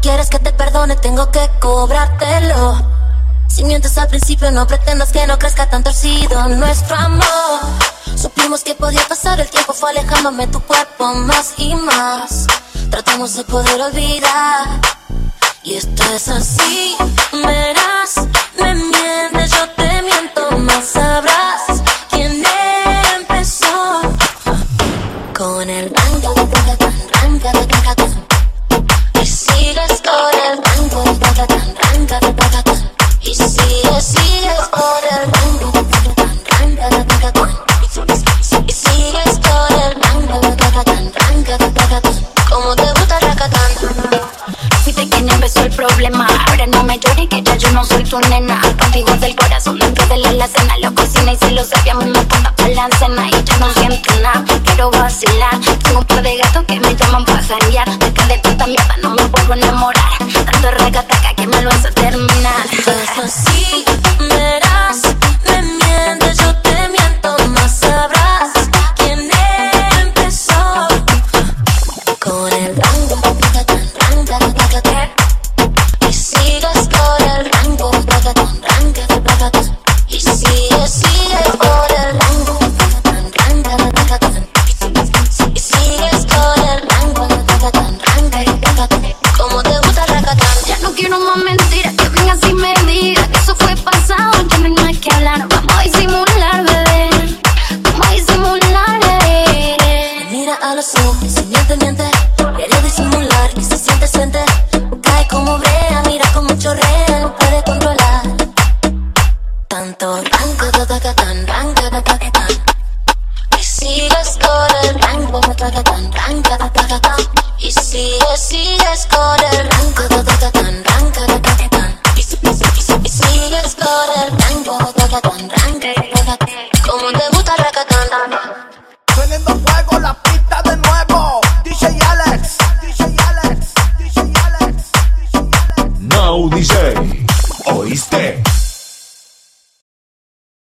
quieres que te perdone, tengo que cobrártelo. Si mientes al principio, no pretendas que no crezca tan torcido nuestro amor. Supimos que podía pasar el tiempo, fue alejándome tu cuerpo más y más. Tratamos de poder olvidar. Y esto es así, verás, me mientes, yo te miento, más sabrás quién empezó con el rango de tan rango de sigues con empezó el problema. Ahora no me llores que ya yo no soy tu nena. Contigo del corazón dentro de la alacena. Lo cocina y se lo sabe a mí me apunta pa' la cena. Y yo no siento nada, quiero vacilar. Tengo un par de gatos que me llaman pa' janguear. Deja de tanta mierda, no me vuelvo a enamorar. Tanto racataca que me lo hace terminar. Esto es rango, como te gusta racatán. Ya no quiero más mentiras, que vengas y me que eso fue pasado, ya no hay más que hablar. Vamos a disimular, bebé. Vamos a disimular, bebé. Mira a los ojos, si miente, miente. Quiere disimular y se siente, siente. Cae como brea, mira como chorrea, no puede controlar. Tanto rango, tan, rango, tan. Y sigues con el rango, tan, rango, tan. Y sigues, sigues con el rango, tan, rango, ta ta ta tan. Y sigues con el rango, tan, rango. Como racatán. Prendiendo fuego la pista de nuevo. DJ Alex, DJ Alex, DJ Alex, DJ Alex. Now DJ. ¿Oíste?